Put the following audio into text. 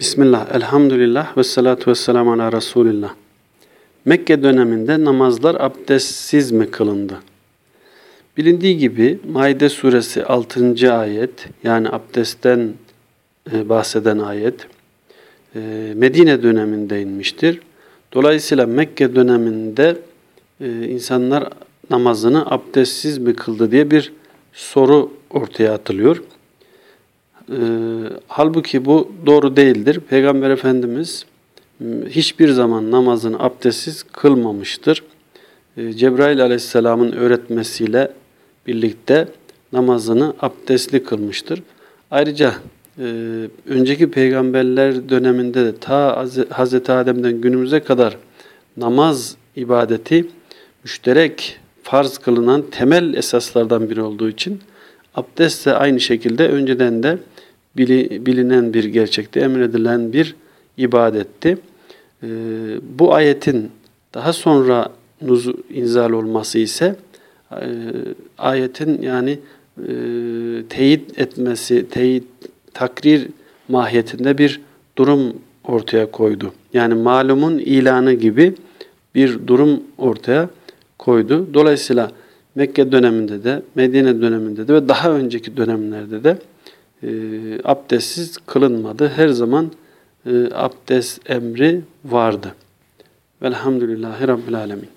Bismillah, elhamdülillah ve salatu ve selamu ala Resulillah. Mekke döneminde namazlar abdestsiz mi kılındı? Bilindiği gibi Maide suresi 6. ayet yani abdestten e, bahseden ayet e, Medine döneminde inmiştir. Dolayısıyla Mekke döneminde e, insanlar namazını abdestsiz mi kıldı diye bir soru ortaya atılıyor. E, halbuki bu doğru değildir. Peygamber Efendimiz hiçbir zaman namazını abdestsiz kılmamıştır. E, Cebrail aleyhisselamın öğretmesiyle birlikte namazını abdestli kılmıştır. Ayrıca e, önceki peygamberler döneminde de ta Hz. Adem'den günümüze kadar namaz ibadeti müşterek farz kılınan temel esaslardan biri olduğu için abdest de aynı şekilde önceden de bilinen bir gerçekte emredilen bir ibadetti. Ee, bu ayetin daha sonra inzal olması ise e, ayetin yani e, teyit etmesi, teyit, takrir mahiyetinde bir durum ortaya koydu. Yani malumun ilanı gibi bir durum ortaya koydu. Dolayısıyla Mekke döneminde de, Medine döneminde de ve daha önceki dönemlerde de e, abdestsiz kılınmadı. Her zaman e, abdest emri vardı. Velhamdülillahi Rabbil Alemin.